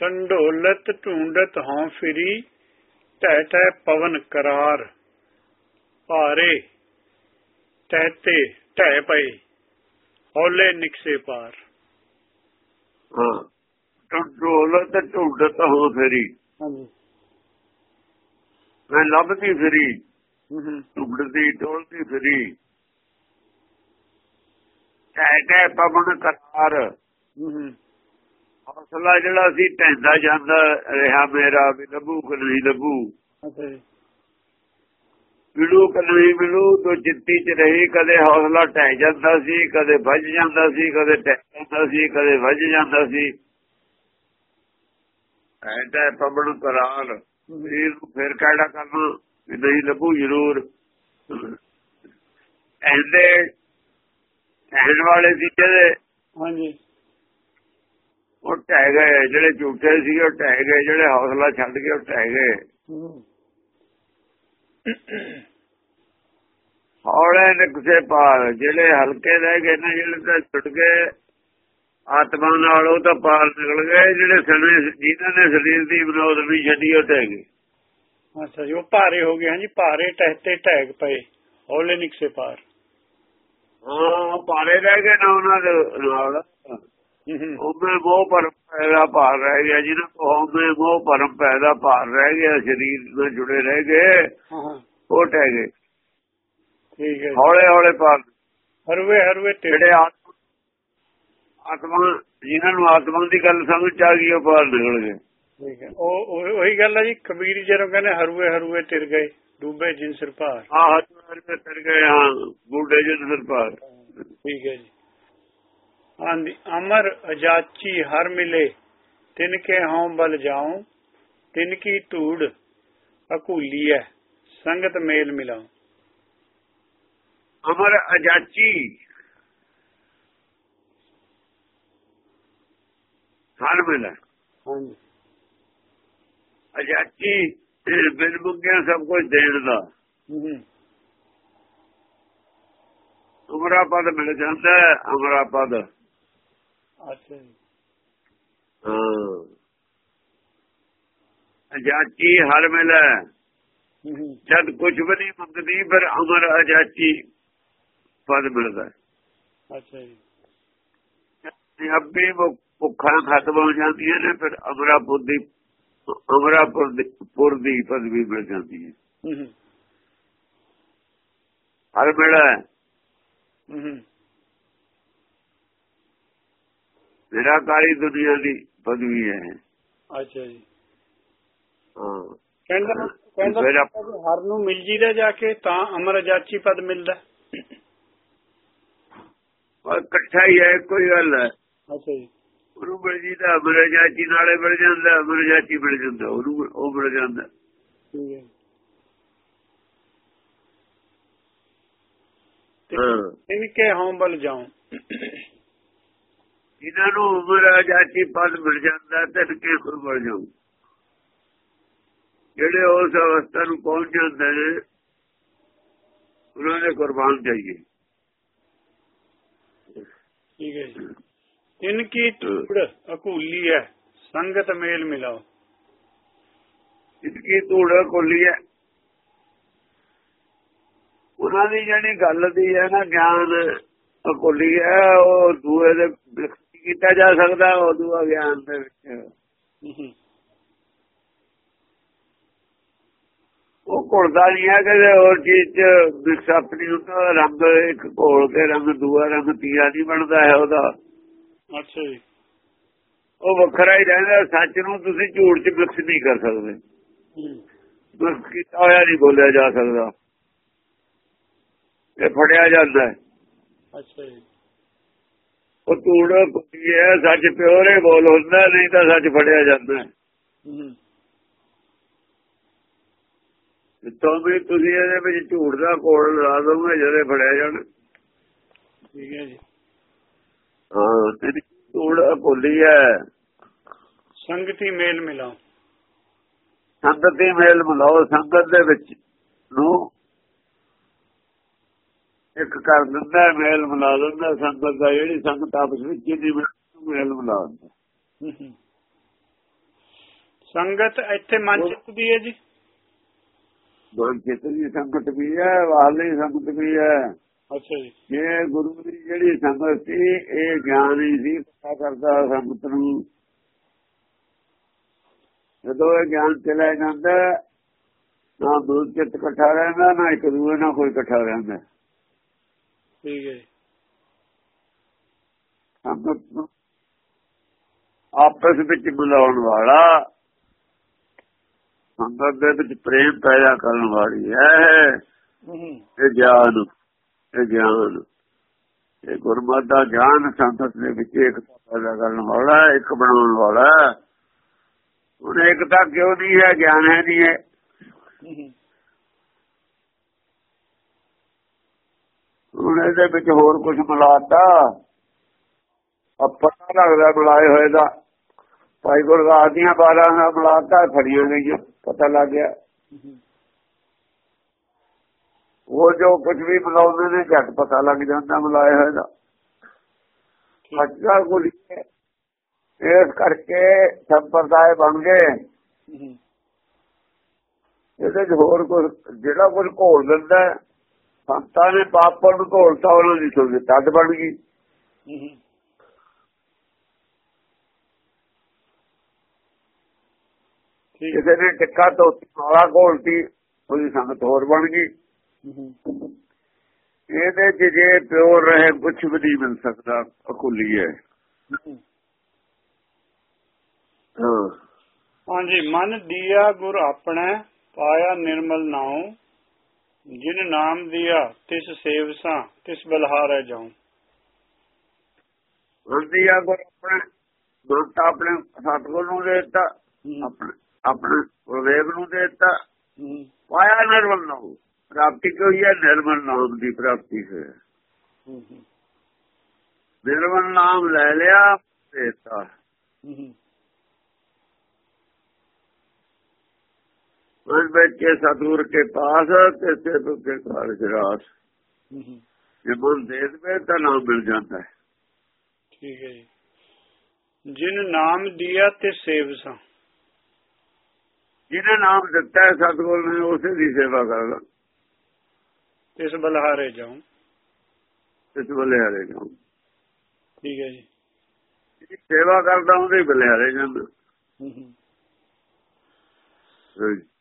ਟੰਡੋਲਤ ਢੂੰਡਤ ਹਉ ਫਿਰੀ ਟਹਿ ਟਹਿ ਪਵਨ ਕਰਾਰ। ਭਾਰੇ ਟਹਿਤੇ ਟਹਿ ਪਏ ਹੌਲੇ ਨਿਕਸੇ ਪਾਰ। ਹਾਂ ਟੰਡੋਲਤ ਢੂੰਡਤ ਹੋ ਫਿਰੀ। ਹਾਂਜੀ। ਮੈਂ ਲੱਭਦੀ ਫਿਰੀ ਹੂੰ ਹੂੰ। ਢੂੰਡਦੀ ਟੋਲਦੀ ਫਿਰੀ। ਕਹਿ ਕਹਿ ਪਵਨ ਕਰਾਰ। ਹੂੰ ਹੂੰ। ਹੌਸਲਾ ਜਿਹੜਾ ਸੀ ਟੈਂਦਾ ਜਾਂਦਾ ਰਿਹਾ ਮੇਰਾ ਵੀ ਲੱਭੂ ਕਿ ਨਹੀਂ ਲੱਭੂ ਮਿਲੂ ਕਿ ਨਹੀਂ ਮਿਲੂ ਤੋ ਚਿੱਤੀ ਚ ਰਹੀ ਕਦੇ ਹੌਸਲਾ ਟਹਿ ਜਾਂਦਾ ਸੀ ਕਦੇ ਵੱਜ ਜਾਂਦਾ ਸੀ ਕਦੇ ਟਹਿ ਜਾਂਦਾ ਸੀ ਕਦੇ ਵੱਜ ਜਾਂਦਾ ਸੀ। ਐਡਾ ਪਵਨ ਸਰੀਰ ਨੂੰ ਫਿਰ ਕਿਹੜਾ ਕਰਨਾ ਵੀ ਨਹੀਂ ਲੱਭੂ ਜ਼ਰੂਰ। ਐਂਦੇ ਕਹਿਣ ਵਾਲੇ ਸੀ ਜਿਹੜੇ ਹਾਂਜੀ। ਉਹ ਟਹਿ ਗਏ ਜਿਹੜੇ ਝੂਠੇ ਸੀ ਉਹ ਟਹਿ ਗਏ ਜਿਹੜੇ ਹੌਸਲਾ ਛੱਡ ਕੇ ਉਹ ਟਹਿ ਗਏ। ਹੌਲੇ ਨਿਕਸੇ ਪਾਰ ਜਿਹੜੇ ਹਲਕੇ ਰਹਿ ਗਏ ਨੇ ਜਿਹੜੇ ਤਾਂ ਛੁੱਟ ਗਏ ਆਤਮਾ ਨਾਲ ਉਹ ਤਾਂ ਪਾਰ ਨਿਕਲ ਗਏ ਜਿਹੜੇ ਸਰੀਰ ਜਿਨ੍ਹਾਂ ਨੇ ਸਰੀਰ ਦੀ ਵਿਨੋਦ ਵੀ ਛੱਡੀ ਉਹ ਟਹਿ ਗਏ। ਅੱਛਾ ਜੀ ਉਹ ਭਾਰੇ ਹੋ ਗਏ ਹਾਂਜੀ ਭਾਰੇ ਟਹਿਤੇ ਟਹਿਗ ਪਏ ਹੌਲੇ ਨਿਕਸੇ ਪਾਰ। ਹਾਂ ਪਾਰੇ ਰਹਿ ਗਏ ਨਾ ਉਹਨਾਂ ਦੇ ਨਾਲ। ਉਹਦੇ ਮੋਹ ਪਰਮ ਪੈਦਾ ਭਾਰ ਰਹਿ ਗਿਆ ਜਿਹਨਾਂ ਤੋਂ ਉਹਦੇ ਮੋਹ ਪਰਮ ਪੈਦਾ ਭਾਰ ਰਹਿ ਗਿਆ ਸਰੀਰ ਨਾਲ ਜੁੜੇ ਰਹਿ ਗਏ ਹਾਂ ਹਾਂ। ਉਹ ਟਹਿ ਗਏ। ਠੀਕ ਹੈ। ਹੌਲੇ ਹੌਲੇ ਪਾਰ ਹਰਵੇ ਹਰਵੇ ਟੇੜੇ ਜਿਹੜੇ ਆਤਮ ਜਿਨ੍ਹਾਂ ਨੂੰ ਆਤਮਾ ਦੀ ਗੱਲ ਸਮਝ ਆ ਗਈ ਉਹ ਪਾਰ ਨਿਕਲ ਗਏ। ਠੀਕ ਹੈ। ਉਹ ਉਹ- ਗੱਲ ਹੈ ਜੀ ਕਬੀਰ ਜਦੋਂ ਕਹਿੰਦੇ ਹਰਵੇ ਹਰਵੇ ਟਿਰ ਗਏ ਡੂਬੇ ਜਿਨ ਸਿਰ ਭਾਰ। ਆਹ ਹੱਥ ਤੇ ਤਰ ਗਏ ਹਾਂ ਬੁੱਢੇ ਜਨ ਸਿਰ ਪਾਰ ਠੀਕ ਹੈ ਜੀ। ਅਮਰ ਅਜਾਚੀ ਹਰ ਮਿਲੇ ਤਿਨ ਕੇ ਹਉ ਬਲ ਜਾਉ ਤਿਨ ਕੀ ਧੂੜ ਅਕੂਲੀ ਹੈ ਸੰਗਤ ਮੇਲ ਮਿਲਾਉ। ਅਮਰ ਅਜਾਚੀ ਹਰ ਮਿਲਾ। ਹਾਂਜੀ। ਅਜਾਚੀ ਇਹ ਬਿਨ ਮੁੰਗਿਆ ਸਭ ਕੁਝ ਦੇਣ ਦਾ। ਉਮਰਾ ਪਦ ਮਿਲ ਜਾਂਦਾ ਹੈ, ਅਮਰਾ ਪਦ ਅੱਛਾ ਜੀ। ਹਾਂ। ਅਜਾਚੀ ਹਰ ਮਿਲਾ ਜਦ ਕੁਝ ਵੀ ਨਹੀਂ ਮੰਗਦੀ ਪਰ ਅਮਰ ਅਜਾਚੀ ਪਦ ਮਿਲਦਾ। ਅੱਛਾ ਜੀ। ਤੇ ਅੱਬੀ ਭੁੱਖਾਂ ਖਤਮ ਹੋ ਜਾਂਦੀਆਂ ਨੇ ਫਿਰ ਅਮਰਾਪੁਰ ਦੀ ਅਮਰਾਪੁਰ ਦੀ ਪੁਰ ਦੀ ਪਦਵੀ ਮਿਲ ਜਾਂਦੀ ਹੂੰ। ਹਰ ਵੇਲਾ ਹੂੰ ਹੂੰ ਨਿਰਾਕਾਰੀ ਦੁਨੀਆ ਦੀ ਪਦਵੀ ਹੈ। ਅੱਛਾ ਜੀ। ਹਾਂ। ਕਹਿੰਦਾ ਕਹਿੰਦਾ ਹਰ ਨੂੰ ਮਿਲ ਜੀਦਾ ਜਾ ਕੇ ਤਾਂ ਅਮਰ ਅਜਾਚੀ ਪਦ ਮਿਲਦਾ। ਇਕੱਠਾ ਹੀ ਹੈ ਕੋਈ ਗੱਲ ਹੈ। ਅੱਛਾ ਜੀ। ਉਹਨੂੰ ਮਿਲ ਜੀਦਾ ਅਮਰ ਜਾਚੀ ਨਾਲੇ ਮਿਲ ਜਾਂਦਾ ਅਮਰ ਜਾਚੀ ਮਿਲ ਜਾਂਦਾ ਉਹਨੂੰ ਉਹ ਮਿਲ ਜਾਂਦਾ। ਠੀਕ ਹੈ ਹਾਂ। ਤਿਨ ਕੇ ਹਉ ਬਲ ਜਾਉ। ਇਹਨਾਂ ਨੂੰ ਅਮਰ ਜਾਚੀ ਪਦ ਮਿਲ ਜਾਂਦਾ ਤੇ ਕਿ ਮਿਲ ਜਾਊ? ਜਿਹੜੇ ਉਸ ਅਵਸਥਾ ਨੂੰ ਪਹੁੰਚ ਜਾਂਦੇ ਨੇ ਉਹਨਾਂ ਦੇ ਕੁਰਬਾਨ ਚਾਹੀਏ। ਠੀਕ ਹੈ ਜੀ। ਤਿਨ ਕੀ ਧੂੜ ਅਕੂਲੀ ਹੈ ਸੰਗਤ ਮੇਲ ਮਿਲਾਓ। ਇਸਕੀ ਧੂੜ ਕੋਲੀ ਹੈ। ਉਹਨਾਂ ਦੀ ਜਿਹੜੀ ਗੱਲ ਦੀ ਹੈ ਨਾ ਗਿਆਨ ਕੋਲੀ ਹੈ ਉਹ ਦੂਏ ਦੇ ਕੀਤਾ ਜਾ ਸਕਦਾ ਉਹ ਦੂਆ ਗਿਆਨ ਦੇ ਵਿੱਚ। ਉਹ ਘੁਲਦਾ ਨਹੀਂ ਹੈ ਕਿ ਹੋਰ ਚੀਜ਼ ਚ ਵਿਕਸ ਆਪਣੀ ਹੁੰਦਾ ਰੰਗ ਇੱਕ ਘੋਲ ਕੇ ਰੰਗ ਦੂਆ ਰੰਗ ਤੀਆ ਨਹੀਂ ਬਣਦਾ ਹੈ ਉਹਦਾ। ਅੱਛਾ ਜੀ। ਉਹ ਵੱਖਰਾ ਹੀ ਰਹਿੰਦਾ ਸੱਚ ਨੂੰ ਤੁਸੀਂ ਝੂਠ ਚ ਵਿਕਸ ਨਹੀਂ ਕਰ ਸਕਦੇ। ਹੂੰ। ਵਿਕਸ ਕੀਤਾ ਹੋਇਆ ਨਹੀਂ ਬੋਲਿਆ ਜਾ ਸਕਦਾ। ਇਹ ਫੜਿਆ ਜਾਂਦਾ ਹੈ। ਅੱਛਾ ਜੀ। ਉਹ ਧੂੜ ਹੈ ਸੱਚ ਪਿਓਰੇ ਬੋਲ ਹੁੰਦਾ ਨਹੀਂ ਤਾਂ ਸੱਚ ਫੜਿਆ ਜਾਂਦਾ ਜਿੱਥੋਂ ਵੀ ਤੁਸੀਂ ਇਹਦੇ ਵਿੱਚ ਝੂਠ ਦਾ ਕੋਲ ਲਾ ਦੋਗੇ ਜਦੋਂ ਫੜਿਆ ਜਾਣ। ਠੀਕ ਹੈ ਜੀ। ਹਾਂ ਤੇਰੀ ਧੂੜ ਭੁੱਲੀ ਹੈ। ਸੰਗਤੀ ਮੇਲ ਮਿਲਾਓ। ਸੰਗਤ ਦੀ ਮੇਲ ਮਿਲਾਓ ਸੰਗਤ ਦੇ ਵਿੱਚ ਨੂੰ ਇੱਕ ਕਰ ਦਿੰਦਾ ਮੇਲ ਮਿਲਾ ਦਿੰਦਾ ਸੰਗਤ ਦਾ ਜਿਹੜੀ ਸੰਗਤ ਆਪਸ ਵਿੱਚ ਜਿਹਦੀ ਮੇਲ ਮਿਲਾ ਦਿੰਦਾ। ਸੰਗਤ ਇੱਥੇ ਮਨ ਚਿੱਤ ਦੀ ਹੈ ਜੀ? ਮਨ ਚਿੱਤ ਦੀ ਸੰਗਤ ਵੀ ਹੈ ਵਾਲੀ ਸੰਗਤ ਵੀ ਹੈ। ਅੱਛਾ ਜੀ। ਜੇ ਗੁਰੂ ਦੀ ਜਿਹੜੀ ਸੰਗਤ ਸੀ ਇਹ ਗਿਆਨ ਸੀ ਪਤਾ ਕਰਦਾ ਸੰਗਤ ਨੂੰ। ਜਦੋਂ ਇਹ ਗਿਆਨ ਚਲਾ ਜਾਂਦਾ ਨਾ ਦੂਰ ਚਿੱਤ ਇਕੱਠਾ ਰਹਿੰਦਾ ਨਾ ਇੱਕ ਦੂਏ ਨਾਲ ਕੋਈ ਇਕੱਠਾ ਰਹਿੰਦਾ। ਠੀਕ ਹੈ ਆਪਸ ਵਿੱਚ ਮਿਲਾਉਣ ਵਾਲਾ ਸੰਗਤ ਦੇ ਵਿੱਚ ਪ੍ਰੇਮ ਪੈਦਾ ਕਰਨ ਵਾਲੀ ਹੈ। ਇਹ ਗਿਆਨ ਇਹ ਗਿਆਨ। ਇਹ ਗੁਰਮਤਿ ਦਾ ਗਿਆਨ ਸੰਗਤ ਦੇ ਵਿੱਚ ਇੱਕ ਪੈਦਾ ਕਰਨ ਵਾਲਾ ਇੱਕ ਬਣਾਉਣ ਵਾਲਾ। ਹੈ। ਹੁਣ ਇਕਤਾ ਕਿਉਂ ਨਹੀਂ ਹੈ ਗਿਆਨ ਹੈ ਨਹੀਂ ਹੈ। ਹੁਣ ਇਹਦੇ ਵਿੱਚ ਹੋਰ ਕੁਝ ਮਿਲਾਤਾ। ਆ ਪਤਾ ਲੱਗਦਾ ਮਿਲਾਏ ਹੋਏ ਦਾ। ਭਾਈ ਗੁਰਦਾਸ ਦੀਆਂ ਬਾਰਾਂ ਦਾ ਮਿਲਾਤਾ ਫੜੀਆਂ ਗਈਆਂ ਪਤਾ ਲੱਗ ਗਿਆ। ਉਹ ਜੋ ਕੁਝ ਵੀ ਮਿਲਾਉਂਦੇ ਨੇ ਝਟ ਪਤਾ ਲੱਗ ਜਾਂਦਾ ਮਿਲਾਏ ਹੋਏ ਦਾ। ਅੱਜਕੱਲ ਕੋਈ ਇਸ ਕਰਕੇ ਸੰਪਰਦਾਇ ਬਣ ਗਏ। ਇਹਦੇ ਹੋਰ ਕੁਝ ਜਿਹੜਾ ਕੁਝ ਘੋਲ ਦਿੰਦਾ ਸੰਤਾਂ ਨੇ ਪਾਪਾਂ ਨੂੰ ਘੋਲਤਾ ਉਹਨਾਂ ਦੀ ਸੁਣ ਤੱਦ ਬਣ ਗਈ। ਕਿਸੇ ਨੇ ਟਿੱਕਾ ਤੋਂ ਮਾਲਾ ਘੋਲਤੀ ਉਹਦੀ ਸੰਗਤ ਹੋਰ ਬਣ ਗਈ। ਇਹਦੇ 'ਚ ਜੇ ਪਿਓਰ ਰਹੇ ਕੁਝ ਵੀ ਨਹੀਂ ਮਿਲ ਸਕਦਾ ਅਕੁਲੀ ਹੈ। ਹੂੰ ਹਾਂ। ਹਾਂਜੀ ਮਨ ਦੀਆ ਗੁਰ ਆਪਣਾ ਪਾਇਆ ਨਿਰਮਲ ਨਾਉ। ਜਿਨ ਨਾਮ ਦਿਆ ਤਿਸ ਸੇਵਸਾਂ ਤਿਸ ਬਲਹਾਰੈ ਜਾਉ। ਹੁੰਦੀ ਆ ਗੁਰ ਆਪਣੇ ਗੁਰੂ ਤਾਂ ਆਪਣੇ ਸਤਿਗੁਰ ਨੂੰ ਦੇ ਦਿੱਤਾ ਆਪਣੇ ਆਪਣੇ ਗੁਰਦੇਵ ਨੂੰ ਦੇ ਦਿੱਤਾ। ਪਾਇਆ ਨਿਰਮਲ ਨਾਮ ਪ੍ਰਾਪਤੀ ਕੋਈ ਹੈ ਨਿਰਮਲ ਨਾਮ ਦੀ ਪ੍ਰਾਪਤੀ ਹੈ ਨਿਰਮਲ ਨਾਮ ਲੈ ਲਿਆ ਦੇਤਾ। ਉਸ ਵਿੱਚ ਸਤਿਗੁਰ ਕੇ ਪਾਸ ਤੇ ਸੇਵਕ ਕੇ ਕਾਰਜ ਰਾਸ। ਜੇ ਮਨ ਦੇ ਦੇਵੇ ਤਾਂ ਨਾਮ ਮਿਲ ਜਾਂਦਾ ਹੈ। ਠੀਕ ਹੈ ਜੀ। ਜਿਨ ਨਾਮ ਦਿਆ ਤੇ ਸੇਵਸਾਂ ਜਿਹਨੇ ਨਾਮ ਦਿੱਤਾ ਹੈ ਸਤਿਗੁਰ ਨੇ ਉਸੇ ਦੀ ਸੇਵਾ ਕਰਦਾ। ਤਿਸ ਬਲਹਾਰੇ ਜਾਉ। ਇਸ ਬਲਿਆਰੇ ਜਾਉ। ਠੀਕ ਹੈ ਜੀ। ਸੇਵਾ ਕਰਦਾ ਉਹਦੇ ਬਲਿਆਰੇ ਜਾਂਦਾ।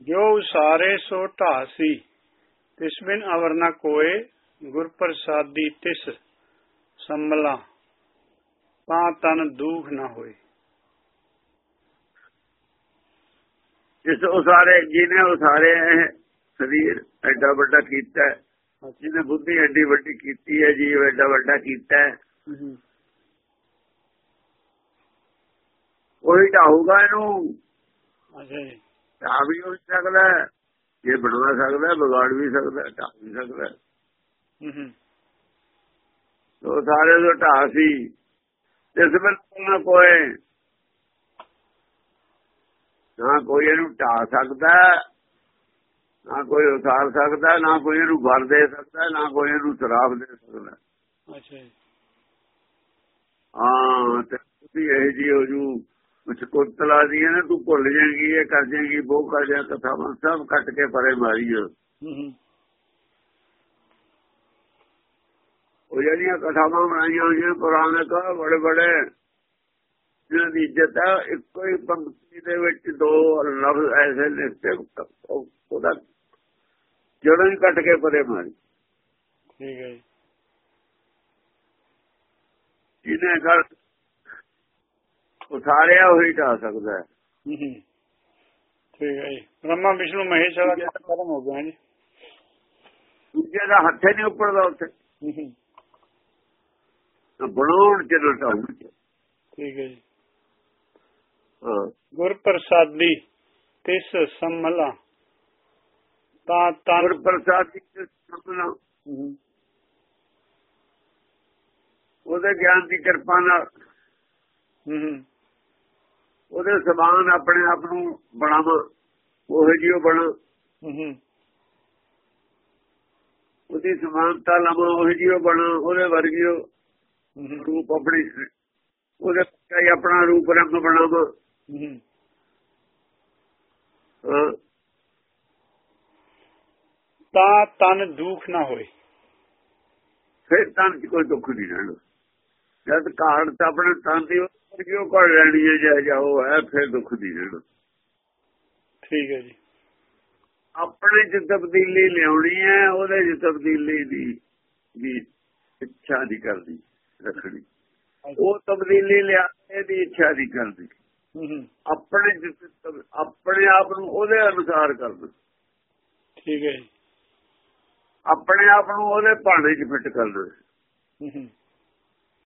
ਜੋ ਸਾਰੇ ਸੋ ਢਾਸੀ ਤਿਸ ਬਿਨ ਅਵਰ ਨ ਕੋਏ ਗੁਰ ਪ੍ਰਸਾਦੀ ਤਿਸ ਸੰਮਲਾ ਤਾਂ ਤਨ ਦੁਖ ਨਾ ਹੋਏ। ਜਿਸ ਉਸਾਰੇ ਜਿਹਨੇ ਉਸਾਰੇ ਸਰੀਰ ਐਡਾ ਵੱਡਾ ਕੀਤਾ ਜਿਹਨੇ ਬੁੱਧੀ ਐਡੀ ਵੱਡੀ ਕੀਤੀ ਹੈ ਜੀ ਐਡਾ ਵੱਡਾ ਕੀਤਾ ਹੈ, ਉਹੀ ਢਾਊਗਾ ਇਹਨੂੰ। ਅੱਛਾ ਜੀ। ਢਾ ਵੀ ਹੋ ਸਕਦਾ ਜੇ ਬਣਾ ਸਕਦਾ ਵਿਗਾੜ ਵੀ ਸਕਦਾ ਢਾ ਵੀ ਸਕਦਾ ਹੈ। ਹੂੰ ਹੂੰ। ਉਹ ਸਾਰੇ ਜੋ ਢਾ ਸੀ। ਇਸ ਵਿੱਚ ਨਾ ਕੋਈ ਨਾ ਕੋਈ ਇਹਨੂੰ ਢਾ ਸਕਦਾ ਨਾ ਕੋਈ ਉਸਾਰ ਸਕਦਾ ਨਾ ਕੋਈ ਇਹਨੂੰ ਵਰ ਦੇ ਸਕਦਾ ਨਾ ਕੋਈ ਇਹਨੂੰ ਸ਼ਰਾਬ ਦੇ ਸਕਦਾ। ਅੱਛਾ ਹਾਂ ਤੇ ਤੁਸੀਂ ਇਹ ਜੀ ਹੋ ਜੂ। ਕੁਛ ਕੁੱਤਲਾ ਦੀ ਹੈ ਨਾ ਤੂੰ ਭੁੱਲ ਜਾਏਗੀ ਇਹ ਕਰ ਜਾਏਗੀ ਉਹ ਕਰ ਜਾ ਕਥਾਵਾਂ ਸਭ ਕੱਟ ਕੇ ਪਰੇ ਹੂੰ ਉਹ ਜਿਹੜੀਆਂ ਕਥਾਵਾਂ ਬਣਾਈਆਂ ਹੋਈਆਂ ਪੁਰਾਣੇ ਕਾ ਬੜੇ ਬੜੇ ਜਿਹਨਾਂ ਦੀ ਇੱਜ਼ਤ ਹੈ ਇੱਕੋ ਹੀ ਪੰਕਤੀ ਦੇ ਵਿੱਚ ਦੋ ਲਫ਼ਜ਼ ਐਸੇ ਲਿਖਤੇ ਉਹ- ਉਹਦਾ ਜੜੋਂ ਹੀ ਕੱਟ ਕੇ ਪਰੇ ਮਾਰੀ। ਠੀਕ ਹੈ ਜੀ। ਜਿਹਨੇ ਗੱਲ ਉਸਾਰਿਆ ਉਹੀ ਢਾ ਸਕਦਾ ਹੈ। ਠੀਕ ਹੈ ਜੀ। ਬ੍ਰਹਮਾ ਵਿਸ਼ਨੂੰ ਮਹੇਸ਼ ਵਾਲਾ ਕੰਮ ਖਤਮ ਹੋ ਗਿਆ ਜੀ। ਦੂਜੇ ਦਾ ਹੱਥੇ ਨਹੀਂ ਉੱਪਰਦਾ ਉੱਥੇ। ਹੂੰ ਤਾਂ ਬਣਾਉਣ ਚ ਨਾ ਢਾਉਣ ਚ ਠੀਕ ਹੈ ਜੀ। ਹਾਂ। ਗੁਰ ਪ੍ਰਸਾਦੀ ਤਿਸ ਸੰਮਲਾ। ਤਾਂ ਗੁਰ ਪ੍ਰਸਾਦ ਹੂੰ ਹੂੰ। ਉਹਦੇ ਗਿਆਨ ਦੀ ਕਿਰਪਾ ਨਾਲ। ਹੂੰ ਹੂੰ। ਉਹਦੇ ਸਮਾਨ ਆਪਣੇ ਆਪ ਨੂੰ ਬਣਾਵਾਂ ਉਹ ਜਿਉ ਬਣਾ। ਉਹਦੀ ਸਮਾਨਤਾ ਲਵਾਂ ਉਹ ਜਿਉ ਬਣਾ ਉਹਦੇ ਵਰਗਿਓ ਰੂਪ ਆਪਣੀ ਉਹਦੇ ਕਈ ਆਪਣਾ ਰੂਪ ਰੰਗ ਬਣਾਵਾਂ। ਤਾਂ ਤਨ ਦੁਖ ਨਾ ਹੋਏ। ਫਿਰ ਤਨ ਚ ਕੋਈ ਦੁੱਖ ਨਹੀਂ ਰਹਿਣਾ। ਜਦ ਕਾਹਨ ਤਾਂ ਆਪਣੇ ਤਨ ਦੀ ਉੱਪਰ ਕਿਉਂ ਕਰ ਲੈਣੀ ਹੈ ਜੇ ਜਾਓ ਹੈ ਫਿਰ ਦੁੱਖ ਨਹੀਂ ਰਹਿਣਾ ਠੀਕ ਹੈ ਜੀ। ਆਪਣੇ ਚ ਤਬਦੀਲੀ ਲਿਆਉਣੀ ਹੈ ਉਹਦੇ ਚ ਤਬਦੀਲੀ ਦੀ ਦੀ ਇੱਛਾ ਦੀ ਕਰਦੀ ਰੱਖਣੀ। ਉਹ ਤਬਦੀਲੀ ਲਿਆ ਇਹਦੀ ਇੱਛਾ ਦੀ ਕਰਦੀ। ਆਪਣੇ ਚ ਆਪਣੇ ਆਪ ਨੂੰ ਉਹਦੇ ਅਨੁਸਾਰ ਕਰਨਾ ਠੀਕ ਹੈ ਜੀ। ਆਪਣੇ ਆਪ ਨੂੰ ਉਹਦੇ ਭਾਣੇ 'ਚ ਫਿੱਟ ਕਰਨਾ